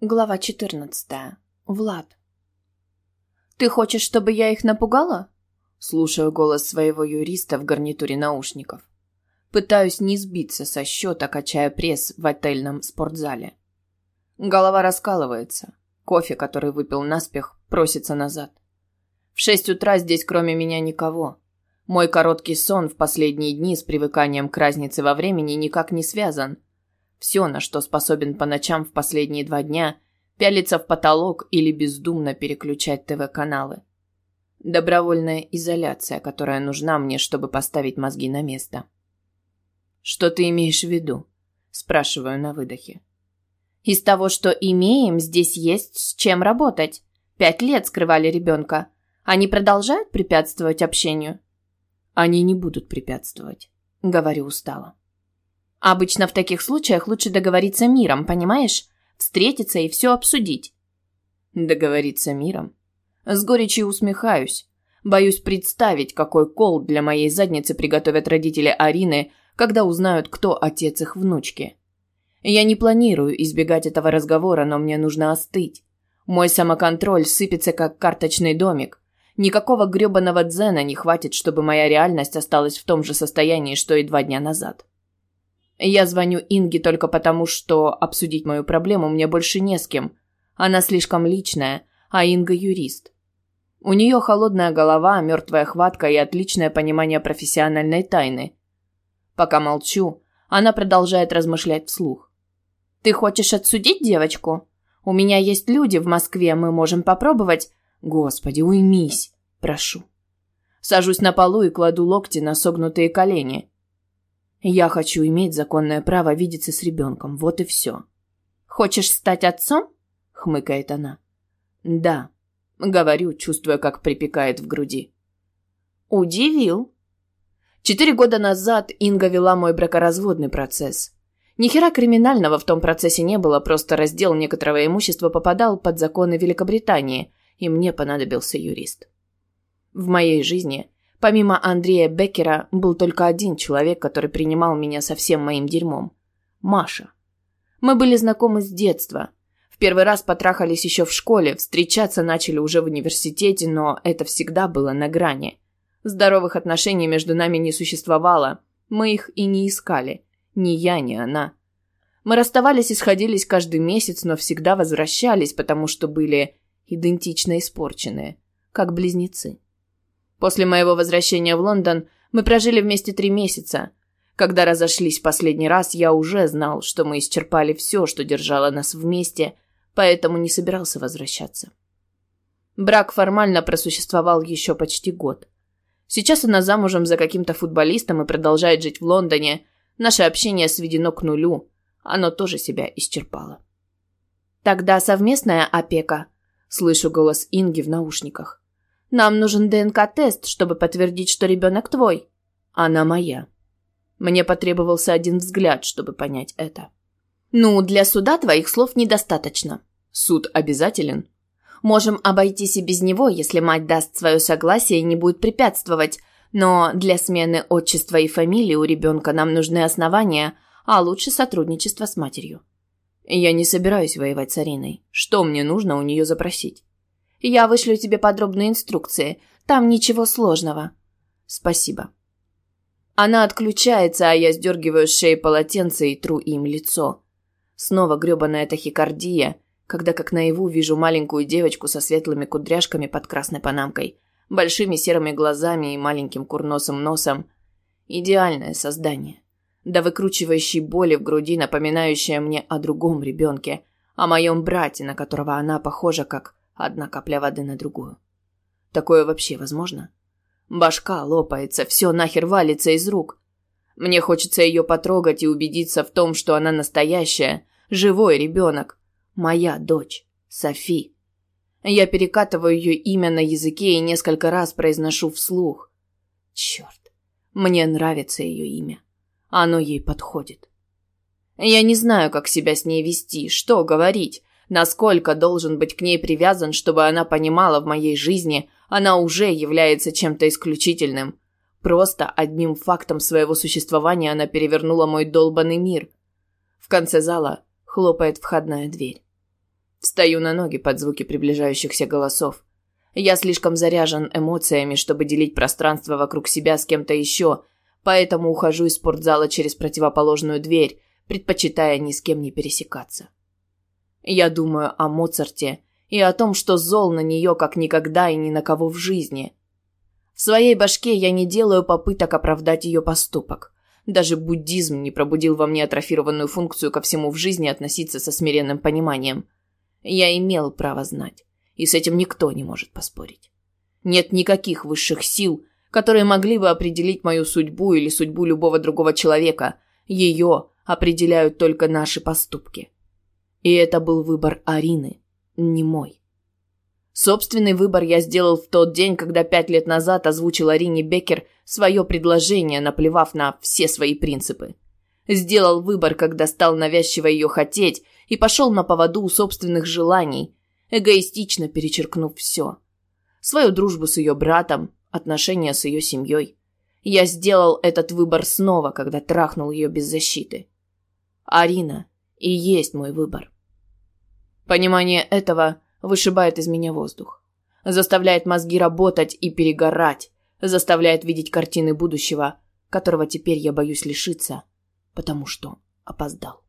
Глава 14. Влад. «Ты хочешь, чтобы я их напугала?» Слушаю голос своего юриста в гарнитуре наушников. Пытаюсь не сбиться со счета, качая пресс в отельном спортзале. Голова раскалывается. Кофе, который выпил наспех, просится назад. В шесть утра здесь кроме меня никого. Мой короткий сон в последние дни с привыканием к разнице во времени никак не связан – все, на что способен по ночам в последние два дня, пялиться в потолок или бездумно переключать ТВ-каналы. Добровольная изоляция, которая нужна мне, чтобы поставить мозги на место. «Что ты имеешь в виду?» – спрашиваю на выдохе. «Из того, что имеем, здесь есть с чем работать. Пять лет скрывали ребенка. Они продолжают препятствовать общению?» «Они не будут препятствовать», – говорю устало. Обычно в таких случаях лучше договориться миром, понимаешь? Встретиться и все обсудить. Договориться миром? С горечью усмехаюсь. Боюсь представить, какой кол для моей задницы приготовят родители Арины, когда узнают, кто отец их внучки. Я не планирую избегать этого разговора, но мне нужно остыть. Мой самоконтроль сыпется, как карточный домик. Никакого грёбаного дзена не хватит, чтобы моя реальность осталась в том же состоянии, что и два дня назад. Я звоню Инге только потому, что обсудить мою проблему мне больше не с кем. Она слишком личная, а Инга юрист. У нее холодная голова, мертвая хватка и отличное понимание профессиональной тайны. Пока молчу, она продолжает размышлять вслух. «Ты хочешь отсудить девочку? У меня есть люди в Москве, мы можем попробовать...» «Господи, уймись!» «Прошу». Сажусь на полу и кладу локти на согнутые колени. Я хочу иметь законное право видеться с ребенком, вот и все. Хочешь стать отцом? Хмыкает она. Да, говорю, чувствуя, как припекает в груди. Удивил. Четыре года назад Инга вела мой бракоразводный процесс. Ни криминального в том процессе не было, просто раздел некоторого имущества попадал под законы Великобритании, и мне понадобился юрист. В моей жизни Помимо Андрея Беккера был только один человек, который принимал меня со всем моим дерьмом. Маша. Мы были знакомы с детства. В первый раз потрахались еще в школе, встречаться начали уже в университете, но это всегда было на грани. Здоровых отношений между нами не существовало. Мы их и не искали. Ни я, ни она. Мы расставались и сходились каждый месяц, но всегда возвращались, потому что были идентично испорченные, как близнецы. После моего возвращения в Лондон мы прожили вместе три месяца. Когда разошлись в последний раз, я уже знал, что мы исчерпали все, что держало нас вместе, поэтому не собирался возвращаться. Брак формально просуществовал еще почти год. Сейчас она замужем за каким-то футболистом и продолжает жить в Лондоне. Наше общение сведено к нулю. Оно тоже себя исчерпало. «Тогда совместная опека?» Слышу голос Инги в наушниках. Нам нужен ДНК-тест, чтобы подтвердить, что ребенок твой. Она моя. Мне потребовался один взгляд, чтобы понять это. Ну, для суда твоих слов недостаточно. Суд обязателен? Можем обойтись и без него, если мать даст свое согласие и не будет препятствовать. Но для смены отчества и фамилии у ребенка нам нужны основания, а лучше сотрудничество с матерью. Я не собираюсь воевать с Ариной. Что мне нужно у нее запросить? Я вышлю тебе подробные инструкции. Там ничего сложного. Спасибо. Она отключается, а я сдергиваю с шеи полотенце и тру им лицо. Снова грёбаная тахикардия, когда как наяву вижу маленькую девочку со светлыми кудряшками под красной панамкой, большими серыми глазами и маленьким курносым носом. Идеальное создание. До выкручивающей боли в груди, напоминающая мне о другом ребенке, о моем брате, на которого она похожа как одна капля воды на другую. Такое вообще возможно? Башка лопается, все нахер валится из рук. Мне хочется ее потрогать и убедиться в том, что она настоящая, живой ребенок. Моя дочь, Софи. Я перекатываю ее имя на языке и несколько раз произношу вслух. Черт, мне нравится ее имя. Оно ей подходит. Я не знаю, как себя с ней вести, что говорить, Насколько должен быть к ней привязан, чтобы она понимала в моей жизни, она уже является чем-то исключительным. Просто одним фактом своего существования она перевернула мой долбанный мир. В конце зала хлопает входная дверь. Встаю на ноги под звуки приближающихся голосов. Я слишком заряжен эмоциями, чтобы делить пространство вокруг себя с кем-то еще, поэтому ухожу из спортзала через противоположную дверь, предпочитая ни с кем не пересекаться. Я думаю о Моцарте и о том, что зол на нее как никогда и ни на кого в жизни. В своей башке я не делаю попыток оправдать ее поступок. Даже буддизм не пробудил во мне атрофированную функцию ко всему в жизни относиться со смиренным пониманием – я имел право знать, и с этим никто не может поспорить. Нет никаких высших сил, которые могли бы определить мою судьбу или судьбу любого другого человека. Ее определяют только наши поступки. И это был выбор Арины, не мой. Собственный выбор я сделал в тот день, когда пять лет назад озвучил Арине Беккер свое предложение, наплевав на все свои принципы. Сделал выбор, когда стал навязчиво ее хотеть и пошел на поводу у собственных желаний, эгоистично перечеркнув все. Свою дружбу с ее братом, отношения с ее семьей. Я сделал этот выбор снова, когда трахнул ее без защиты. Арина и есть мой выбор. Понимание этого вышибает из меня воздух. Заставляет мозги работать и перегорать. Заставляет видеть картины будущего, которого теперь я боюсь лишиться, потому что опоздал.